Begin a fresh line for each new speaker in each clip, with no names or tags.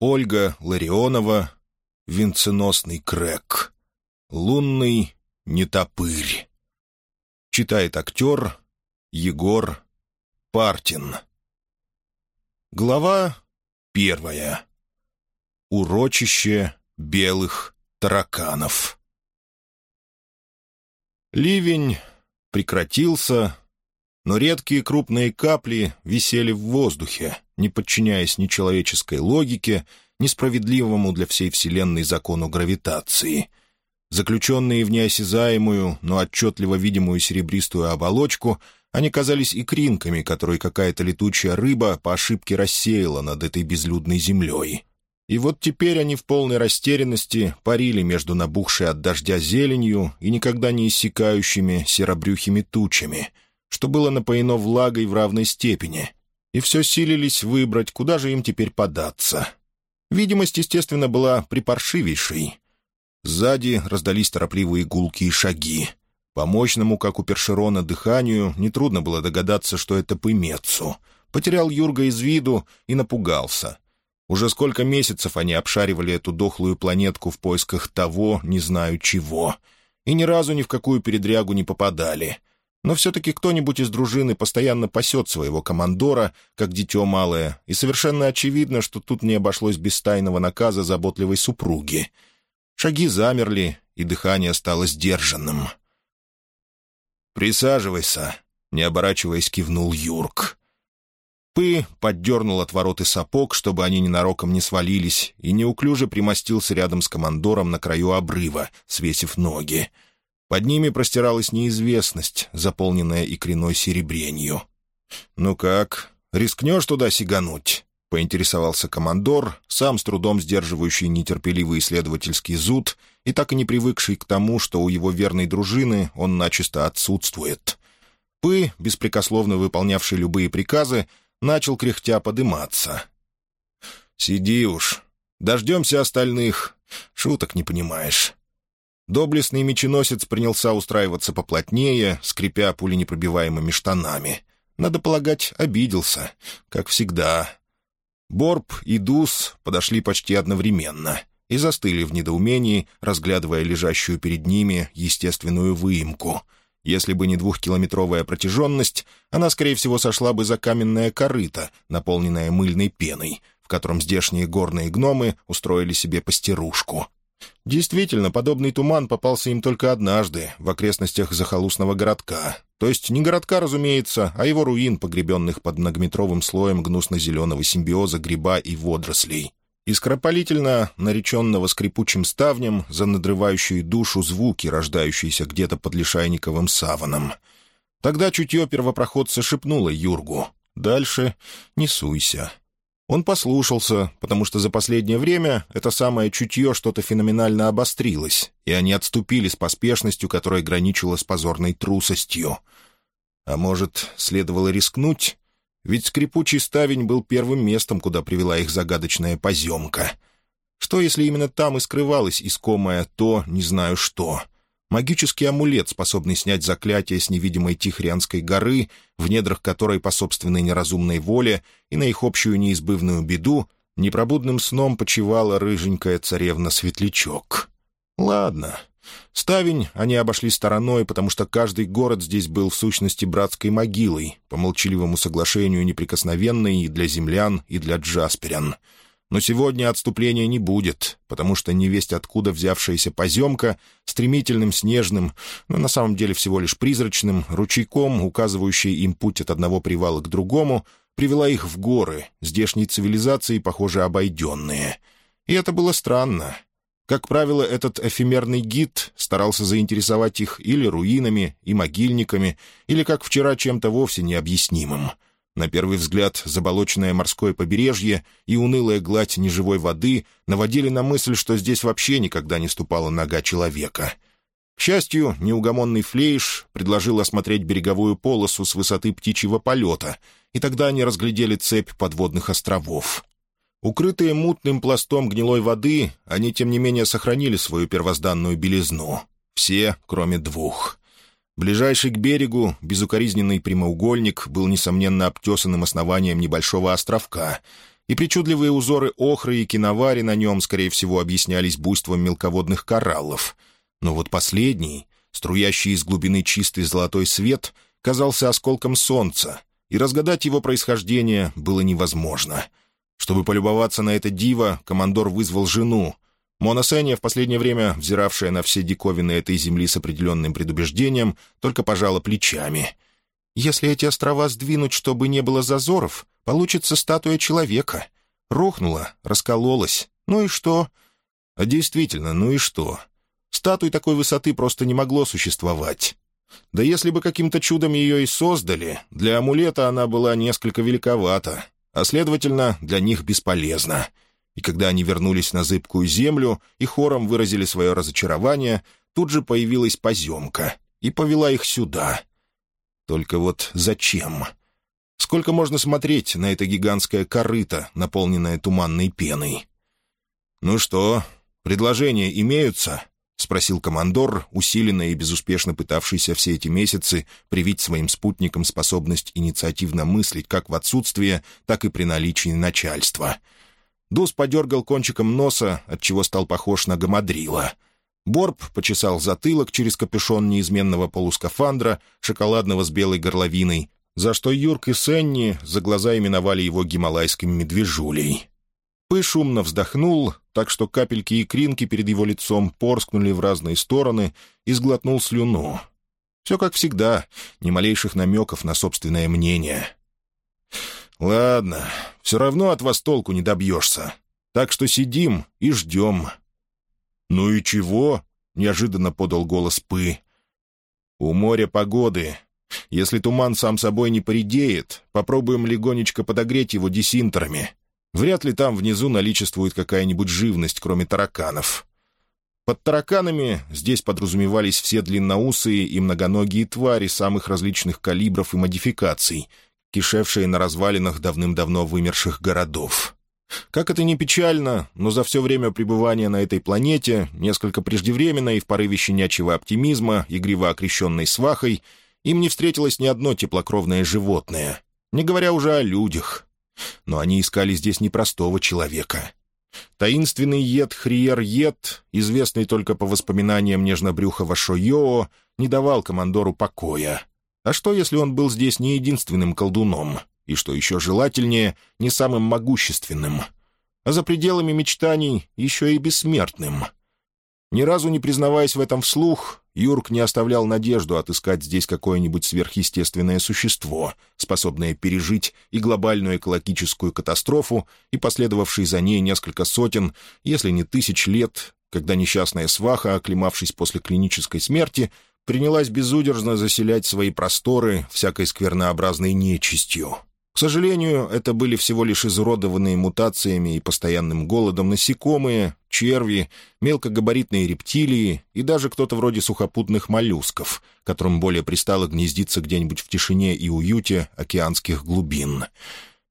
Ольга Ларионова, «Венценосный крэк», «Лунный нетопырь». Читает актер Егор Партин. Глава первая. Урочище белых тараканов. Ливень прекратился, но редкие крупные капли висели в воздухе, не подчиняясь ни человеческой логике, ни справедливому для всей Вселенной закону гравитации. Заключенные в неосязаемую, но отчетливо видимую серебристую оболочку, они казались икринками, которые какая-то летучая рыба по ошибке рассеяла над этой безлюдной землей. И вот теперь они в полной растерянности парили между набухшей от дождя зеленью и никогда не иссякающими серобрюхими тучами, что было напоено влагой в равной степени, и все силились выбрать, куда же им теперь податься. Видимость, естественно, была припаршивейшей. Сзади раздались торопливые гулкие шаги. По мощному, как у першерона, дыханию нетрудно было догадаться, что это Пымецу. Потерял Юрга из виду и напугался — уже сколько месяцев они обшаривали эту дохлую планетку в поисках того, не знаю чего, и ни разу ни в какую передрягу не попадали. Но все-таки кто-нибудь из дружины постоянно пасет своего командора, как дитё малое, и совершенно очевидно, что тут не обошлось без тайного наказа заботливой супруги. Шаги замерли, и дыхание стало сдержанным. «Присаживайся», — не оборачиваясь, кивнул Юрк. Пы поддернул отвороты сапог, чтобы они ненароком не свалились, и неуклюже примостился рядом с командором на краю обрыва, свесив ноги. Под ними простиралась неизвестность, заполненная икриной серебренью. «Ну как, рискнешь туда сигануть?» — поинтересовался командор, сам с трудом сдерживающий нетерпеливый исследовательский зуд и так и не привыкший к тому, что у его верной дружины он начисто отсутствует. Пы, беспрекословно выполнявший любые приказы, начал кряхтя подыматься. «Сиди уж. Дождемся остальных. Шуток не понимаешь». Доблестный меченосец принялся устраиваться поплотнее, скрипя пуленепробиваемыми штанами. Надо полагать, обиделся, как всегда. Борб и Дус подошли почти одновременно и застыли в недоумении, разглядывая лежащую перед ними естественную выемку — если бы не двухкилометровая протяженность, она, скорее всего, сошла бы за каменное корыто, наполненное мыльной пеной, в котором здешние горные гномы устроили себе постирушку. Действительно, подобный туман попался им только однажды, в окрестностях захолустного городка. То есть не городка, разумеется, а его руин, погребенных под многометровым слоем гнусно-зеленого симбиоза гриба и водорослей и скоропалительно нареченного скрипучим ставнем за надрывающие душу звуки, рождающиеся где-то под лишайниковым саваном. Тогда чутье первопроходца шепнуло Юргу. «Дальше не суйся». Он послушался, потому что за последнее время это самое чутье что-то феноменально обострилось, и они отступили с поспешностью, которая граничила с позорной трусостью. А может, следовало рискнуть ведь скрипучий ставень был первым местом, куда привела их загадочная поземка. Что, если именно там и скрывалось искомое то, не знаю что? Магический амулет, способный снять заклятие с невидимой Тихрянской горы, в недрах которой по собственной неразумной воле и на их общую неизбывную беду непробудным сном почивала рыженькая царевна Светлячок. Ладно, Ставень они обошли стороной, потому что каждый город здесь был в сущности братской могилой, по молчаливому соглашению неприкосновенной и для землян, и для джасперян. Но сегодня отступления не будет, потому что невесть откуда взявшаяся поземка, стремительным, снежным, но на самом деле всего лишь призрачным, ручейком, указывающий им путь от одного привала к другому, привела их в горы, здешней цивилизации, похоже, обойденные. И это было странно. Как правило, этот эфемерный гид старался заинтересовать их или руинами, и могильниками, или, как вчера, чем-то вовсе необъяснимым. На первый взгляд, заболоченное морское побережье и унылая гладь неживой воды наводили на мысль, что здесь вообще никогда не ступала нога человека. К счастью, неугомонный Флейш предложил осмотреть береговую полосу с высоты птичьего полета, и тогда они разглядели цепь подводных островов. Укрытые мутным пластом гнилой воды, они, тем не менее, сохранили свою первозданную белизну. Все, кроме двух. Ближайший к берегу, безукоризненный прямоугольник, был, несомненно, обтесанным основанием небольшого островка, и причудливые узоры охры и киновари на нем, скорее всего, объяснялись буйством мелководных кораллов. Но вот последний, струящий из глубины чистый золотой свет, казался осколком солнца, и разгадать его происхождение было невозможно. Чтобы полюбоваться на это диво, командор вызвал жену. Мона Сеня, в последнее время взиравшая на все диковины этой земли с определенным предубеждением, только пожала плечами. «Если эти острова сдвинуть, чтобы не было зазоров, получится статуя человека. Рухнула, раскололась. Ну и что?» «А действительно, ну и что?» Статуи такой высоты просто не могло существовать. Да если бы каким-то чудом ее и создали, для амулета она была несколько великовата, а, следовательно, для них бесполезна. И когда они вернулись на зыбкую землю и хором выразили свое разочарование, тут же появилась поземка и повела их сюда. Только вот зачем? Сколько можно смотреть на это гигантское корыто, наполненное туманной пеной? «Ну что, предложения имеются?» — спросил командор, усиленно и безуспешно пытавшийся все эти месяцы привить своим спутникам способность инициативно мыслить как в отсутствие, так и при наличии начальства. Дус подергал кончиком носа, отчего стал похож на гамадрила. Борб почесал затылок через капюшон неизменного полускафандра, шоколадного с белой горловиной, за что Юрк и Сенни за глаза именовали его гималайским медвежулей. Пы шумно вздохнул, так что капельки и кринки перед его лицом порскнули в разные стороны и сглотнул слюну. Все как всегда, ни малейших намеков на собственное мнение. «Ладно, все равно от вас толку не добьешься. Так что сидим и ждем». «Ну и чего?» — неожиданно подал голос Пы. «У моря погоды. Если туман сам собой не поредеет, попробуем легонечко подогреть его десинтерами. Вряд ли там внизу наличествует какая-нибудь живность, кроме тараканов. Под тараканами здесь подразумевались все длинноусые и многоногие твари самых различных калибров и модификаций, кишевшие на развалинах давным-давно вымерших городов. Как это ни печально, но за все время пребывания на этой планете, несколько преждевременно и в порыве щенячьего оптимизма, игриво окрещенной свахой, им не встретилось ни одно теплокровное животное, не говоря уже о людях. Но они искали здесь непростого человека. Таинственный ед Хриер Ед, известный только по воспоминаниям нежнобрюхого Шойоо, не давал командору покоя. А что, если он был здесь не единственным колдуном, и, что еще желательнее, не самым могущественным, а за пределами мечтаний еще и бессмертным — ни разу не признаваясь в этом вслух, Юрк не оставлял надежду отыскать здесь какое-нибудь сверхъестественное существо, способное пережить и глобальную экологическую катастрофу, и последовавшие за ней несколько сотен, если не тысяч лет, когда несчастная сваха, оклемавшись после клинической смерти, принялась безудержно заселять свои просторы всякой сквернообразной нечистью. К сожалению, это были всего лишь изуродованные мутациями и постоянным голодом насекомые, черви, мелкогабаритные рептилии и даже кто-то вроде сухопутных моллюсков, которым более пристало гнездиться где-нибудь в тишине и уюте океанских глубин.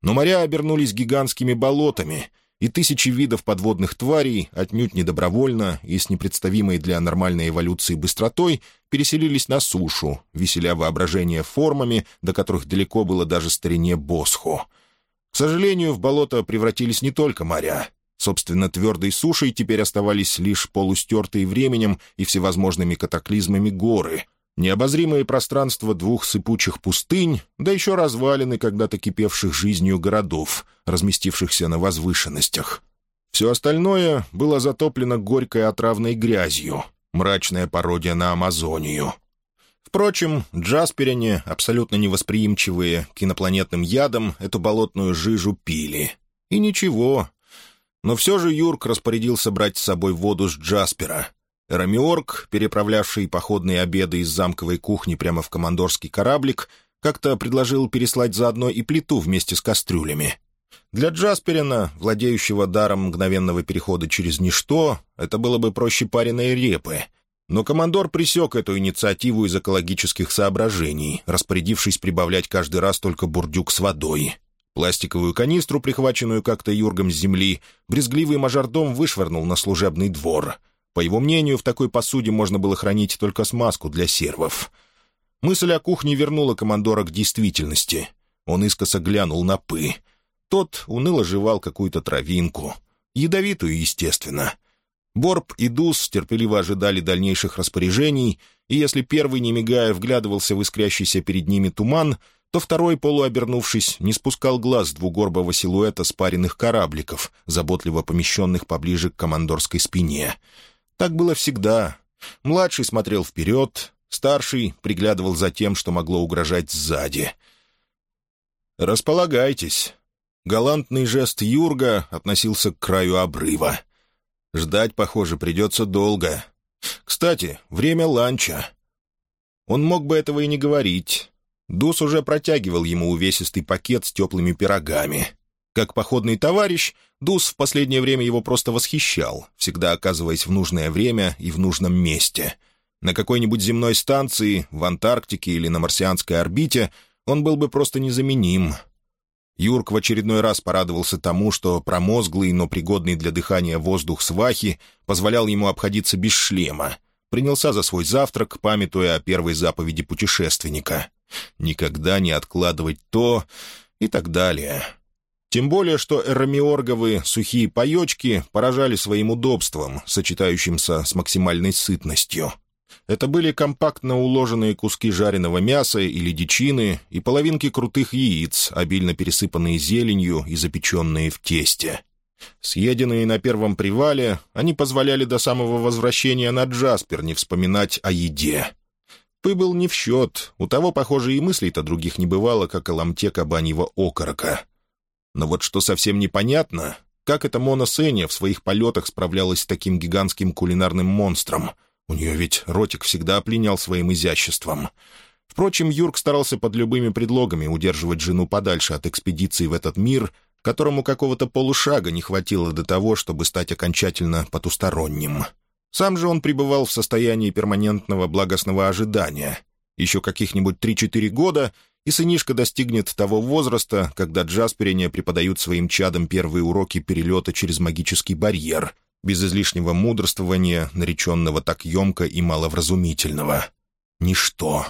Но моря обернулись гигантскими болотами — и тысячи видов подводных тварей, отнюдь недобровольно и с непредставимой для нормальной эволюции быстротой, переселились на сушу, веселя воображение формами, до которых далеко было даже старине Босхо. К сожалению, в болото превратились не только моря. Собственно, твердой сушей теперь оставались лишь полустертые временем и всевозможными катаклизмами горы — Необозримое пространство двух сыпучих пустынь, да еще развалины когда-то кипевших жизнью городов, разместившихся на возвышенностях. Все остальное было затоплено горькой отравной грязью, мрачная пародия на Амазонию. Впрочем, джасперяне, абсолютно невосприимчивые к инопланетным ядам, эту болотную жижу пили. И ничего. Но все же Юрк распорядился брать с собой воду с Джаспера, Рамиорг, переправлявший походные обеды из замковой кухни прямо в командорский кораблик, как-то предложил переслать заодно и плиту вместе с кастрюлями. Для Джасперина, владеющего даром мгновенного перехода через ничто, это было бы проще пареной репы. Но командор пресек эту инициативу из экологических соображений, распорядившись прибавлять каждый раз только бурдюк с водой. Пластиковую канистру, прихваченную как-то юргом с земли, брезгливый мажордом вышвырнул на служебный двор — по его мнению, в такой посуде можно было хранить только смазку для сервов. Мысль о кухне вернула командора к действительности. Он искоса глянул на Пы. Тот уныло жевал какую-то травинку. Ядовитую, естественно. Борб и Дус терпеливо ожидали дальнейших распоряжений, и если первый, не мигая, вглядывался в искрящийся перед ними туман, то второй, полуобернувшись, не спускал глаз двугорбого силуэта спаренных корабликов, заботливо помещенных поближе к командорской спине. Так было всегда. Младший смотрел вперед, старший приглядывал за тем, что могло угрожать сзади. «Располагайтесь». Галантный жест Юрга относился к краю обрыва. Ждать, похоже, придется долго. Кстати, время ланча. Он мог бы этого и не говорить. Дус уже протягивал ему увесистый пакет с теплыми пирогами. Как походный товарищ, Дус в последнее время его просто восхищал, всегда оказываясь в нужное время и в нужном месте. На какой-нибудь земной станции, в Антарктике или на марсианской орбите он был бы просто незаменим. Юрк в очередной раз порадовался тому, что промозглый, но пригодный для дыхания воздух свахи позволял ему обходиться без шлема. Принялся за свой завтрак, памятуя о первой заповеди путешественника — никогда не откладывать то и так далее. Тем более, что эромиорговые сухие паечки поражали своим удобством, сочетающимся с максимальной сытностью. Это были компактно уложенные куски жареного мяса или дичины и половинки крутых яиц, обильно пересыпанные зеленью и запеченные в тесте. Съеденные на первом привале, они позволяли до самого возвращения на Джаспер не вспоминать о еде. Пы был не в счет, у того, похоже, и мыслей-то других не бывало, как о ломте кабаньего окорока. Но вот что совсем непонятно, как эта Мона Сеня в своих полетах справлялась с таким гигантским кулинарным монстром. У нее ведь ротик всегда опленял своим изяществом. Впрочем, Юрк старался под любыми предлогами удерживать жену подальше от экспедиции в этот мир, которому какого-то полушага не хватило до того, чтобы стать окончательно потусторонним. Сам же он пребывал в состоянии перманентного благостного ожидания. Еще каких-нибудь три-четыре года, и сынишка достигнет того возраста, когда джасперине преподают своим чадам первые уроки перелета через магический барьер, без излишнего мудрствования, нареченного так емко и маловразумительного. Ничто.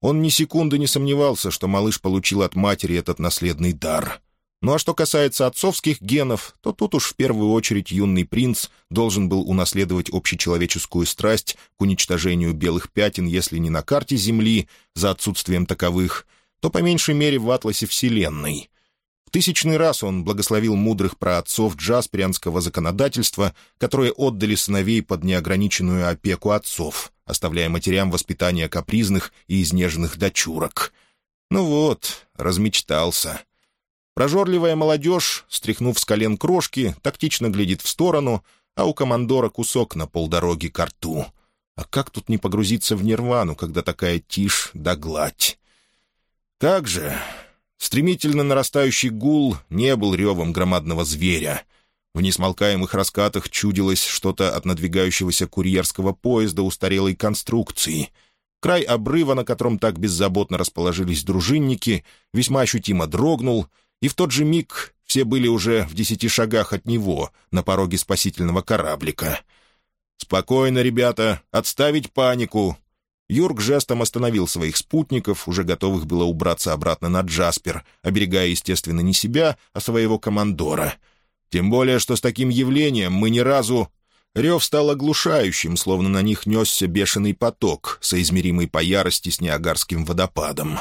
Он ни секунды не сомневался, что малыш получил от матери этот наследный дар — ну а что касается отцовских генов, то тут уж в первую очередь юный принц должен был унаследовать общечеловеческую страсть к уничтожению белых пятен, если не на карте Земли, за отсутствием таковых, то по меньшей мере в атласе Вселенной. В тысячный раз он благословил мудрых праотцов джасприанского законодательства, которые отдали сыновей под неограниченную опеку отцов, оставляя матерям воспитание капризных и изнеженных дочурок. Ну вот, размечтался. Прожорливая молодежь, стряхнув с колен крошки, тактично глядит в сторону, а у командора кусок на полдороги к рту. А как тут не погрузиться в нирвану, когда такая тишь да гладь? Как же... Стремительно нарастающий гул не был ревом громадного зверя. В несмолкаемых раскатах чудилось что-то от надвигающегося курьерского поезда устарелой конструкции. Край обрыва, на котором так беззаботно расположились дружинники, весьма ощутимо дрогнул — и в тот же миг все были уже в десяти шагах от него, на пороге спасительного кораблика. «Спокойно, ребята, отставить панику!» Юрк жестом остановил своих спутников, уже готовых было убраться обратно на Джаспер, оберегая, естественно, не себя, а своего командора. Тем более, что с таким явлением мы ни разу... Рев стал оглушающим, словно на них несся бешеный поток, соизмеримый по ярости с Ниагарским водопадом.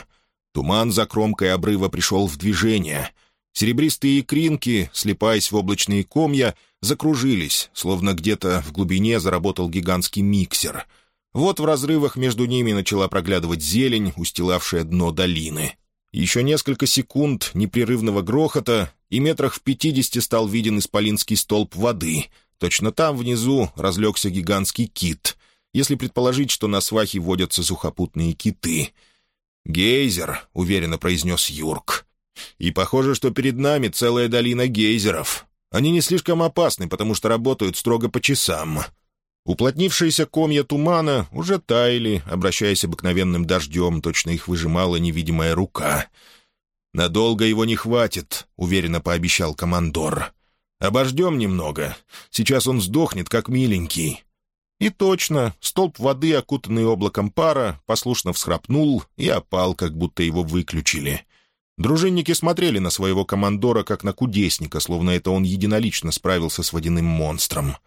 Туман за кромкой обрыва пришел в движение. Серебристые икринки, слепаясь в облачные комья, закружились, словно где-то в глубине заработал гигантский миксер. Вот в разрывах между ними начала проглядывать зелень, устилавшая дно долины. Еще несколько секунд непрерывного грохота, и метрах в пятидесяти стал виден исполинский столб воды. Точно там внизу разлегся гигантский кит, если предположить, что на свахе водятся сухопутные киты — «Гейзер», — уверенно произнес Юрк. «И похоже, что перед нами целая долина гейзеров. Они не слишком опасны, потому что работают строго по часам». Уплотнившиеся комья тумана уже таяли, обращаясь обыкновенным дождем, точно их выжимала невидимая рука. «Надолго его не хватит», — уверенно пообещал командор. «Обождем немного. Сейчас он сдохнет, как миленький. И точно, столб воды, окутанный облаком пара, послушно всхрапнул и опал, как будто его выключили. Дружинники смотрели на своего командора как на кудесника, словно это он единолично справился с водяным монстром.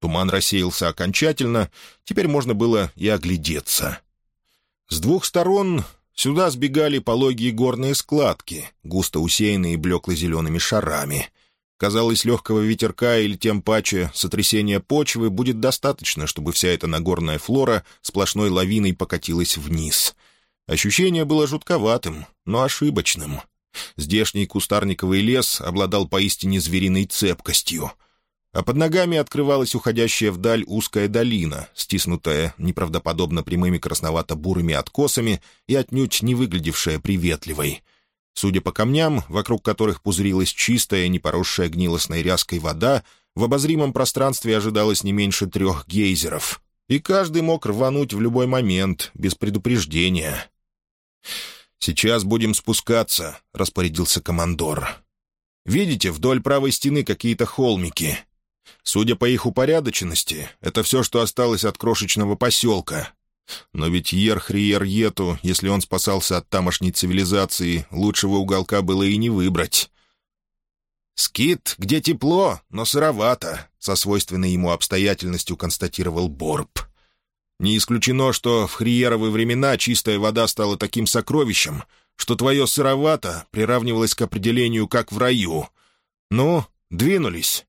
Туман рассеялся окончательно, теперь можно было и оглядеться. С двух сторон сюда сбегали пологие горные складки, густо усеянные блекло-зелеными шарами. Казалось, легкого ветерка или тем паче сотрясения почвы будет достаточно, чтобы вся эта нагорная флора сплошной лавиной покатилась вниз — Ощущение было жутковатым, но ошибочным. Здешний кустарниковый лес обладал поистине звериной цепкостью. А под ногами открывалась уходящая вдаль узкая долина, стиснутая неправдоподобно прямыми красновато-бурыми откосами и отнюдь не выглядевшая приветливой. Судя по камням, вокруг которых пузырилась чистая, не поросшая гнилостной ряской вода, в обозримом пространстве ожидалось не меньше трех гейзеров, и каждый мог рвануть в любой момент, без предупреждения. «Сейчас будем спускаться», — распорядился командор. «Видите, вдоль правой стены какие-то холмики. Судя по их упорядоченности, это все, что осталось от крошечного поселка. Но ведь Ерхриер-Ету, если он спасался от тамошней цивилизации, лучшего уголка было и не выбрать». «Скит, где тепло, но сыровато», — со свойственной ему обстоятельностью констатировал Борб. Не исключено, что в хриеровые времена чистая вода стала таким сокровищем, что твое сыровато приравнивалось к определению как в раю. Ну, двинулись.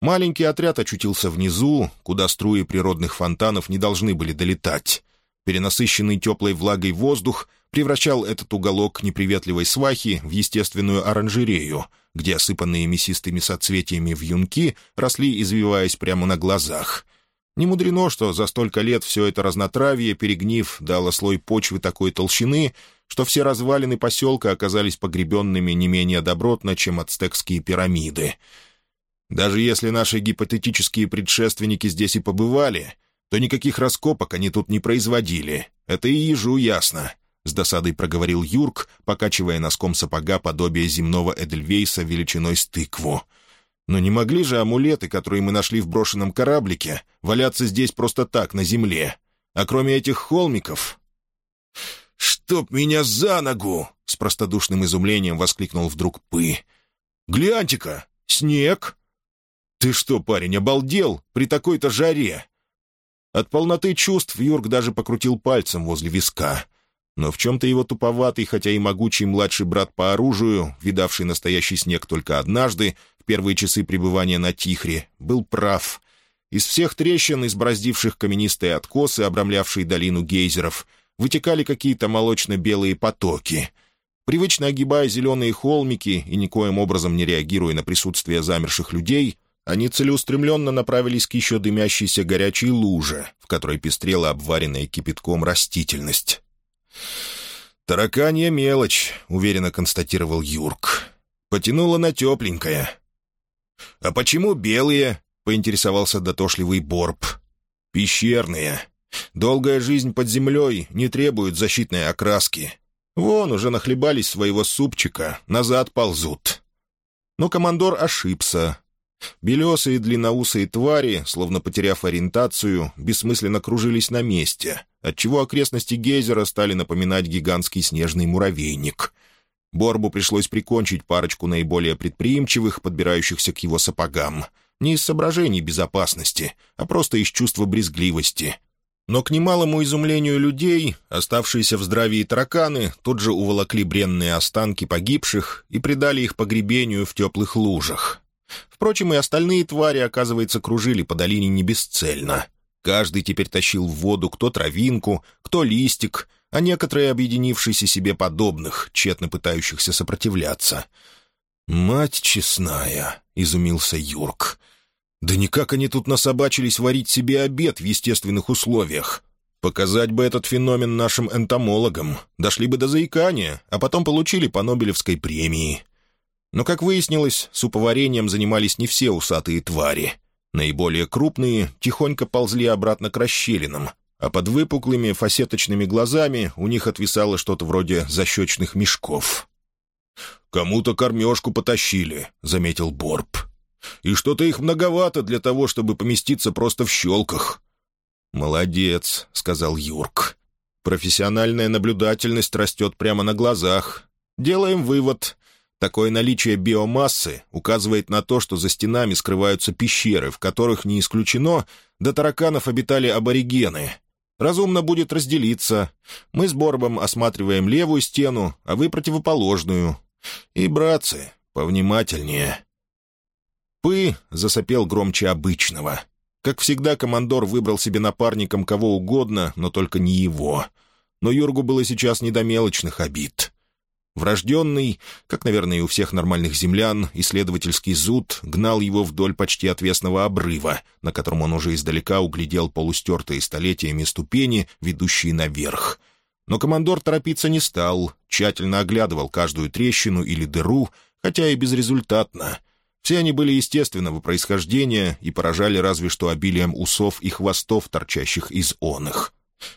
Маленький отряд очутился внизу, куда струи природных фонтанов не должны были долетать. Перенасыщенный теплой влагой воздух превращал этот уголок неприветливой свахи в естественную оранжерею, где осыпанные мясистыми соцветиями вьюнки росли, извиваясь прямо на глазах — не мудрено, что за столько лет все это разнотравье, перегнив, дало слой почвы такой толщины, что все развалины поселка оказались погребенными не менее добротно, чем ацтекские пирамиды. Даже если наши гипотетические предшественники здесь и побывали, то никаких раскопок они тут не производили. Это и ежу ясно. С досадой проговорил Юрк, покачивая носком сапога подобие земного Эдельвейса величиной с тыкву — но не могли же амулеты, которые мы нашли в брошенном кораблике, валяться здесь просто так, на земле. А кроме этих холмиков... «Чтоб меня за ногу!» — с простодушным изумлением воскликнул вдруг Пы. «Гляньте-ка! Снег!» «Ты что, парень, обалдел? При такой-то жаре!» От полноты чувств Юрк даже покрутил пальцем возле виска. Но в чем-то его туповатый, хотя и могучий младший брат по оружию, видавший настоящий снег только однажды, первые часы пребывания на Тихре, был прав. Из всех трещин, избраздивших каменистые откосы, обрамлявшие долину гейзеров, вытекали какие-то молочно-белые потоки. Привычно огибая зеленые холмики и никоим образом не реагируя на присутствие замерших людей, они целеустремленно направились к еще дымящейся горячей луже, в которой пестрела обваренная кипятком растительность. «Тараканья мелочь», — уверенно констатировал Юрк. «Потянула на тепленькое. «А почему белые?» — поинтересовался дотошливый Борб. «Пещерные. Долгая жизнь под землей не требует защитной окраски. Вон уже нахлебались своего супчика, назад ползут». Но командор ошибся. Белесые длинноусые твари, словно потеряв ориентацию, бессмысленно кружились на месте, отчего окрестности гейзера стали напоминать гигантский снежный муравейник — Борбу пришлось прикончить парочку наиболее предприимчивых, подбирающихся к его сапогам. Не из соображений безопасности, а просто из чувства брезгливости. Но к немалому изумлению людей, оставшиеся в здравии тараканы, тут же уволокли бренные останки погибших и придали их погребению в теплых лужах. Впрочем, и остальные твари, оказывается, кружили по долине не бесцельно. Каждый теперь тащил в воду кто травинку, кто листик, а некоторые объединившиеся себе подобных, тщетно пытающихся сопротивляться. «Мать честная!» — изумился Юрк. «Да никак они тут насобачились варить себе обед в естественных условиях. Показать бы этот феномен нашим энтомологам, дошли бы до заикания, а потом получили по Нобелевской премии». Но, как выяснилось, суповарением занимались не все усатые твари. Наиболее крупные тихонько ползли обратно к расщелинам, а под выпуклыми фасеточными глазами у них отвисало что-то вроде защечных мешков. «Кому-то кормежку потащили», — заметил Борб. «И что-то их многовато для того, чтобы поместиться просто в щелках». «Молодец», — сказал Юрк. «Профессиональная наблюдательность растет прямо на глазах. Делаем вывод. Такое наличие биомассы указывает на то, что за стенами скрываются пещеры, в которых, не исключено, до тараканов обитали аборигены. Разумно будет разделиться. Мы с Борбом осматриваем левую стену, а вы противоположную. И, братцы, повнимательнее. Пы засопел громче обычного. Как всегда, командор выбрал себе напарником кого угодно, но только не его. Но Юргу было сейчас не до мелочных обид. Врожденный, как, наверное, и у всех нормальных землян, исследовательский зуд гнал его вдоль почти отвесного обрыва, на котором он уже издалека углядел полустертые столетиями ступени, ведущие наверх. Но командор торопиться не стал, тщательно оглядывал каждую трещину или дыру, хотя и безрезультатно. Все они были естественного происхождения и поражали разве что обилием усов и хвостов, торчащих из оных.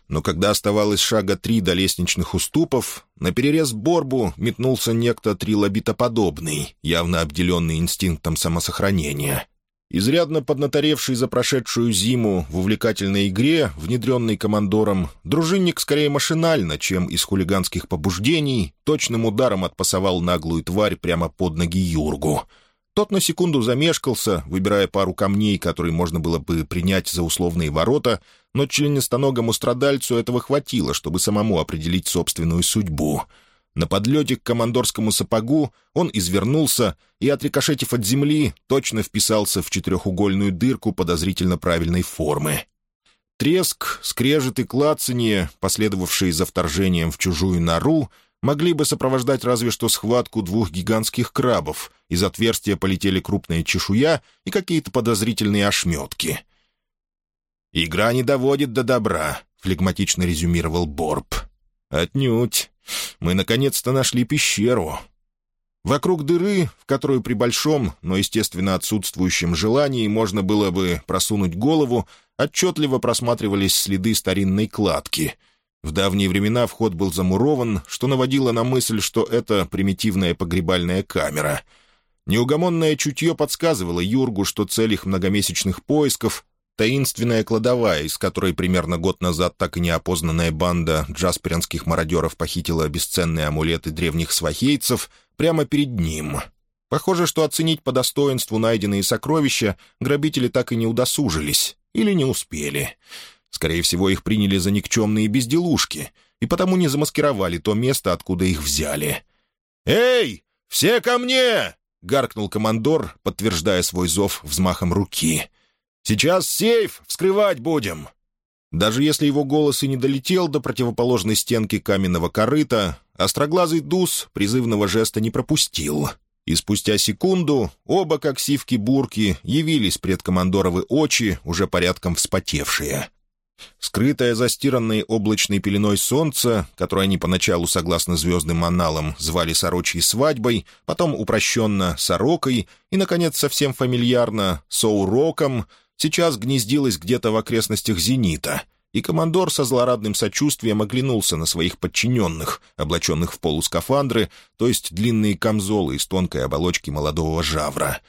Но когда оставалось шага три до лестничных уступов, на перерез Борбу метнулся некто трилобитоподобный, явно обделенный инстинктом самосохранения. Изрядно поднаторевший за прошедшую зиму в увлекательной игре, внедренный командором, дружинник скорее машинально, чем из хулиганских побуждений, точным ударом отпасовал наглую тварь прямо под ноги Юргу — тот на секунду замешкался, выбирая пару камней, которые можно было бы принять за условные ворота, но членистоногому страдальцу этого хватило, чтобы самому определить собственную судьбу. На подлете к командорскому сапогу он извернулся и, отрикошетив от земли, точно вписался в четырехугольную дырку подозрительно правильной формы. Треск, скрежет и клацанье, последовавшие за вторжением в чужую нору, могли бы сопровождать разве что схватку двух гигантских крабов. Из отверстия полетели крупная чешуя и какие-то подозрительные ошметки. «Игра не доводит до добра», — флегматично резюмировал Борб. «Отнюдь. Мы наконец-то нашли пещеру». Вокруг дыры, в которую при большом, но, естественно, отсутствующем желании можно было бы просунуть голову, отчетливо просматривались следы старинной кладки — в давние времена вход был замурован, что наводило на мысль, что это примитивная погребальная камера. Неугомонное чутье подсказывало Юргу, что цель их многомесячных поисков — таинственная кладовая, из которой примерно год назад так и неопознанная банда джасперинских мародеров похитила бесценные амулеты древних свахейцев прямо перед ним. Похоже, что оценить по достоинству найденные сокровища грабители так и не удосужились или не успели — Скорее всего, их приняли за никчемные безделушки, и потому не замаскировали то место, откуда их взяли. «Эй, все ко мне!» — гаркнул командор, подтверждая свой зов взмахом руки. «Сейчас сейф вскрывать будем!» Даже если его голос и не долетел до противоположной стенки каменного корыта, остроглазый дус призывного жеста не пропустил. И спустя секунду оба, как сивки-бурки, явились пред командоровы очи, уже порядком вспотевшие. Скрытое застиранной облачной пеленой солнце, которое они поначалу, согласно звездным аналам, звали сорочьей свадьбой, потом упрощенно «сорокой» и, наконец, совсем фамильярно «соуроком», сейчас гнездилось где-то в окрестностях «Зенита», и командор со злорадным сочувствием оглянулся на своих подчиненных, облаченных в полускафандры, то есть длинные камзолы из тонкой оболочки молодого жавра.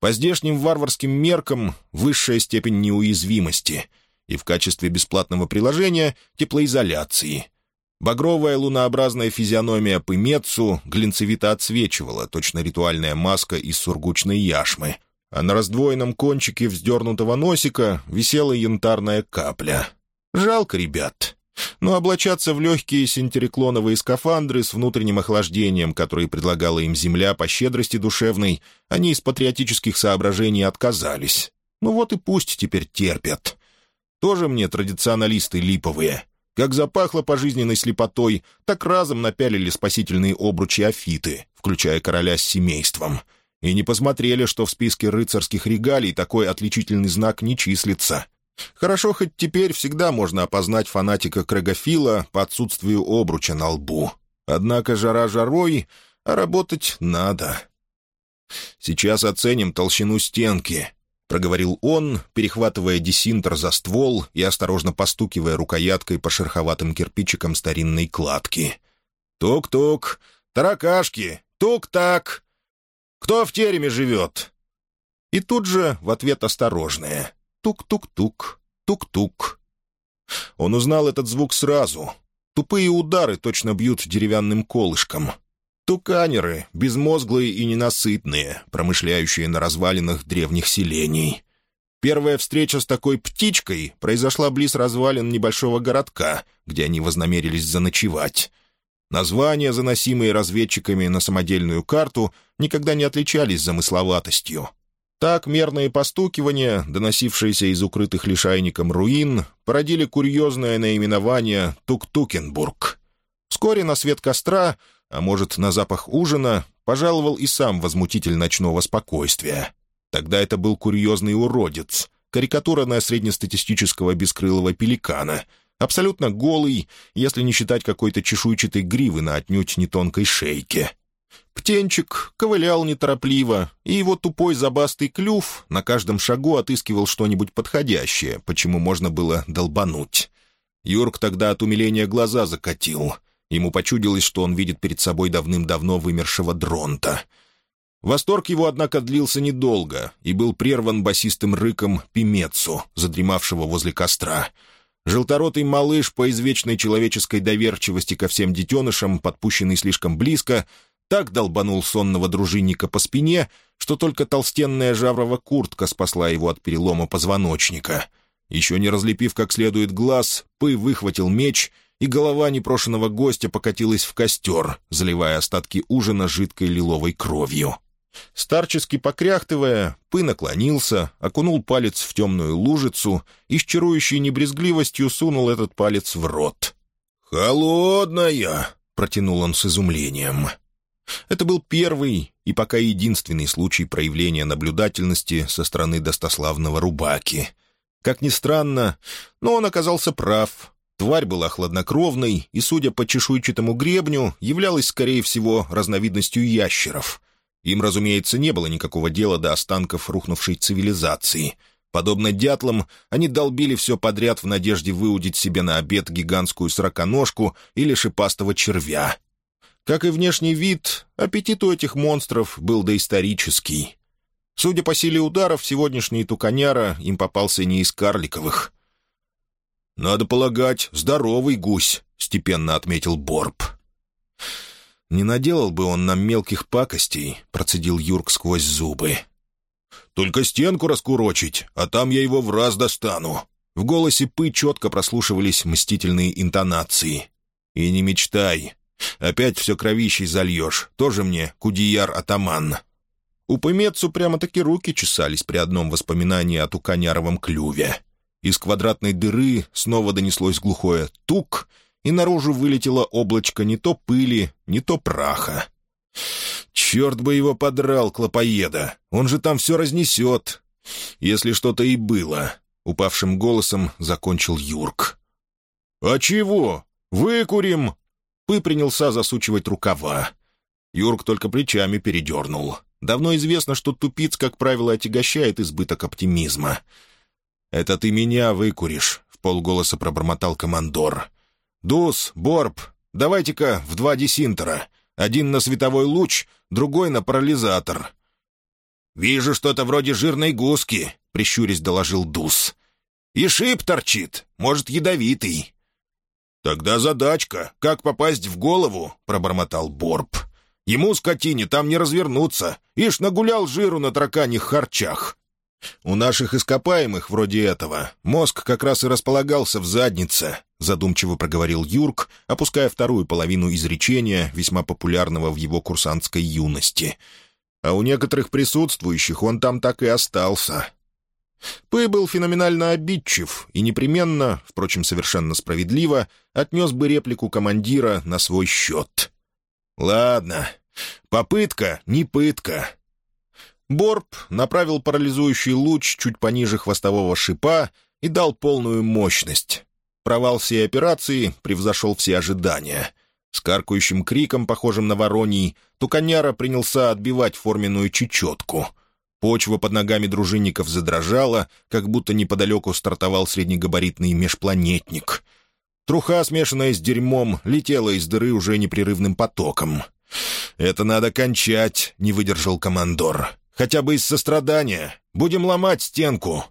По здешним варварским меркам высшая степень неуязвимости — и в качестве бесплатного приложения теплоизоляции. Багровая лунообразная физиономия Пымецу глинцевито отсвечивала, точно ритуальная маска из сургучной яшмы, а на раздвоенном кончике вздернутого носика висела янтарная капля. Жалко ребят. Но облачаться в легкие синтериклоновые скафандры с внутренним охлаждением, которые предлагала им Земля по щедрости душевной, они из патриотических соображений отказались. Ну вот и пусть теперь терпят. Тоже мне традиционалисты липовые. Как запахло пожизненной слепотой, так разом напялили спасительные обручи афиты, включая короля с семейством. И не посмотрели, что в списке рыцарских регалий такой отличительный знак не числится. Хорошо, хоть теперь всегда можно опознать фанатика Крэгофила по отсутствию обруча на лбу. Однако жара жарой, а работать надо. Сейчас оценим толщину стенки, — проговорил он, перехватывая десинтер за ствол и осторожно постукивая рукояткой по шероховатым кирпичикам старинной кладки. «Тук-тук! Таракашки! Тук-так! Кто в тереме живет?» И тут же в ответ осторожное. «Тук-тук-тук! Тук-тук!» Он узнал этот звук сразу. Тупые удары точно бьют деревянным колышком. Туканеры, безмозглые и ненасытные, промышляющие на развалинах древних селений. Первая встреча с такой птичкой произошла близ развалин небольшого городка, где они вознамерились заночевать. Названия, заносимые разведчиками на самодельную карту, никогда не отличались замысловатостью. Так мерные постукивания, доносившиеся из укрытых лишайником руин, породили курьезное наименование Тук-Тукенбург. Вскоре на свет костра а может, на запах ужина, пожаловал и сам возмутитель ночного спокойствия. Тогда это был курьезный уродец, карикатура на среднестатистического бескрылого пеликана, абсолютно голый, если не считать какой-то чешуйчатой гривы на отнюдь не тонкой шейке. Птенчик ковылял неторопливо, и его тупой забастый клюв на каждом шагу отыскивал что-нибудь подходящее, почему можно было долбануть. Юрк тогда от умиления глаза закатил — Ему почудилось, что он видит перед собой давным-давно вымершего дронта. Восторг его, однако, длился недолго и был прерван басистым рыком Пимецу, задремавшего возле костра. Желторотый малыш по извечной человеческой доверчивости ко всем детенышам, подпущенный слишком близко, так долбанул сонного дружинника по спине, что только толстенная жаврова куртка спасла его от перелома позвоночника. Еще не разлепив как следует глаз, Пы выхватил меч — и голова непрошенного гостя покатилась в костер, заливая остатки ужина жидкой лиловой кровью. Старчески покряхтывая, Пы наклонился, окунул палец в темную лужицу и с чарующей небрезгливостью сунул этот палец в рот. «Холодная!» — протянул он с изумлением. Это был первый и пока единственный случай проявления наблюдательности со стороны достославного Рубаки. Как ни странно, но он оказался прав. Тварь была хладнокровной и, судя по чешуйчатому гребню, являлась, скорее всего, разновидностью ящеров. Им, разумеется, не было никакого дела до останков рухнувшей цивилизации. Подобно дятлам, они долбили все подряд в надежде выудить себе на обед гигантскую сороконожку или шипастого червя. Как и внешний вид, аппетит у этих монстров был доисторический. Судя по силе ударов, сегодняшний туканяра им попался не из карликовых — «Надо полагать, здоровый гусь», — степенно отметил Борб. «Не наделал бы он нам мелких пакостей», — процедил Юрк сквозь зубы. «Только стенку раскурочить, а там я его в раз достану». В голосе Пы четко прослушивались мстительные интонации. «И не мечтай. Опять все кровищей зальешь. Тоже мне кудияр-атаман». У Пымецу прямо-таки руки чесались при одном воспоминании о туканяровом клюве. Из квадратной дыры снова донеслось глухое «тук», и наружу вылетело облачко не то пыли, не то праха. «Черт бы его подрал, клопоеда! Он же там все разнесет!» «Если что-то и было», — упавшим голосом закончил Юрк. «А чего? Выкурим!» Пы принялся засучивать рукава. Юрк только плечами передернул. Давно известно, что тупиц, как правило, отягощает избыток оптимизма. «Это ты меня выкуришь», — в полголоса пробормотал командор. «Дус, Борб, давайте-ка в два десинтера. Один на световой луч, другой на парализатор». «Вижу что-то вроде жирной гуски», — прищурясь доложил Дус. «И шип торчит, может, ядовитый». «Тогда задачка, как попасть в голову?» — пробормотал Борб. «Ему, скотине, там не развернуться. Ишь, нагулял жиру на тараканьих харчах. «У наших ископаемых, вроде этого, мозг как раз и располагался в заднице», задумчиво проговорил Юрк, опуская вторую половину изречения, весьма популярного в его курсантской юности. «А у некоторых присутствующих он там так и остался». Пэй был феноменально обидчив и непременно, впрочем, совершенно справедливо, отнес бы реплику командира на свой счет. «Ладно, попытка не пытка. Борб направил парализующий луч чуть пониже хвостового шипа и дал полную мощность. Провал всей операции превзошел все ожидания. С каркающим криком, похожим на вороний, Туканяра принялся отбивать форменную чечетку. Почва под ногами дружинников задрожала, как будто неподалеку стартовал среднегабаритный межпланетник. Труха, смешанная с дерьмом, летела из дыры уже непрерывным потоком. «Это надо кончать», — не выдержал командор. Хотя бы из сострадания. Будем ломать стенку».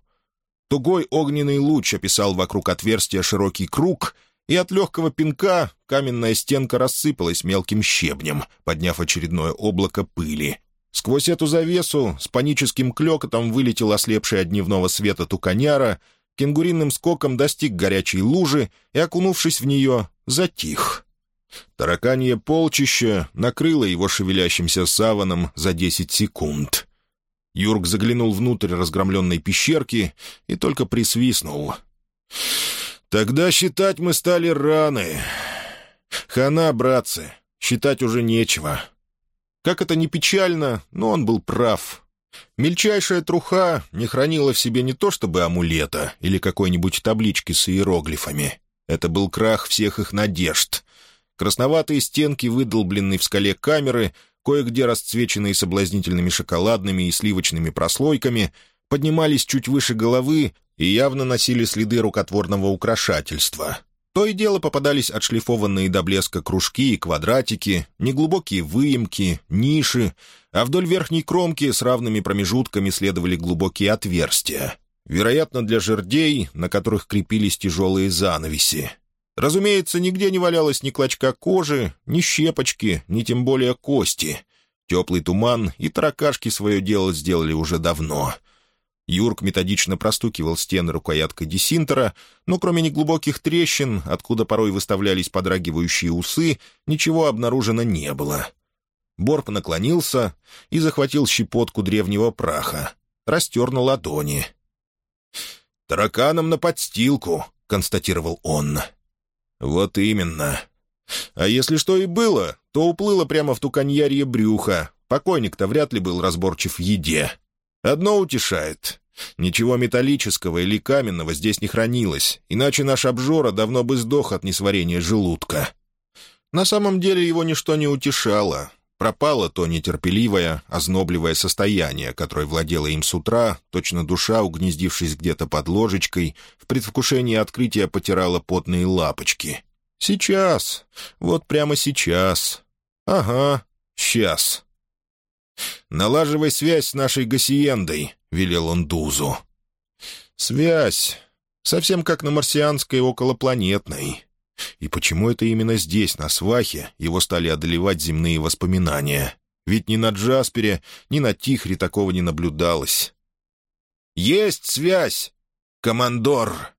Тугой огненный луч описал вокруг отверстия широкий круг, и от легкого пинка каменная стенка рассыпалась мелким щебнем, подняв очередное облако пыли. Сквозь эту завесу с паническим клёкотом вылетел ослепший от дневного света туканяра, кенгуриным скоком достиг горячей лужи и, окунувшись в нее, затих. Тараканье полчище накрыло его шевелящимся саваном за десять секунд. Юрк заглянул внутрь разгромленной пещерки и только присвистнул. «Тогда считать мы стали раны. Хана, братцы, считать уже нечего». Как это ни печально, но он был прав. Мельчайшая труха не хранила в себе не то чтобы амулета или какой-нибудь таблички с иероглифами. Это был крах всех их надежд. Красноватые стенки, выдолбленные в скале камеры, кое-где расцвеченные соблазнительными шоколадными и сливочными прослойками, поднимались чуть выше головы и явно носили следы рукотворного украшательства. То и дело попадались отшлифованные до блеска кружки и квадратики, неглубокие выемки, ниши, а вдоль верхней кромки с равными промежутками следовали глубокие отверстия. Вероятно, для жердей, на которых крепились тяжелые занавеси. Разумеется, нигде не валялось ни клочка кожи, ни щепочки, ни тем более кости. Теплый туман и таракашки свое дело сделали уже давно — Юрк методично простукивал стены рукояткой десинтера, но кроме неглубоких трещин, откуда порой выставлялись подрагивающие усы, ничего обнаружено не было. Борп наклонился и захватил щепотку древнего праха. Растер на ладони. «Тараканом на подстилку», — констатировал он. «Вот именно. А если что и было, то уплыло прямо в туканьярье брюха. Покойник-то вряд ли был разборчив в еде». Одно утешает. Ничего металлического или каменного здесь не хранилось, иначе наш обжора давно бы сдох от несварения желудка. На самом деле его ничто не утешало. Пропало то нетерпеливое, ознобливое состояние, которое владело им с утра, точно душа, угнездившись где-то под ложечкой, в предвкушении открытия потирала потные лапочки. Сейчас. Вот прямо сейчас. Ага, сейчас. «Налаживай связь с нашей Гассиендой», — велел он Дузу. «Связь. Совсем как на марсианской околопланетной. И почему это именно здесь, на Свахе, его стали одолевать земные воспоминания? Ведь ни на Джаспере, ни на Тихре такого не наблюдалось». «Есть связь, командор!»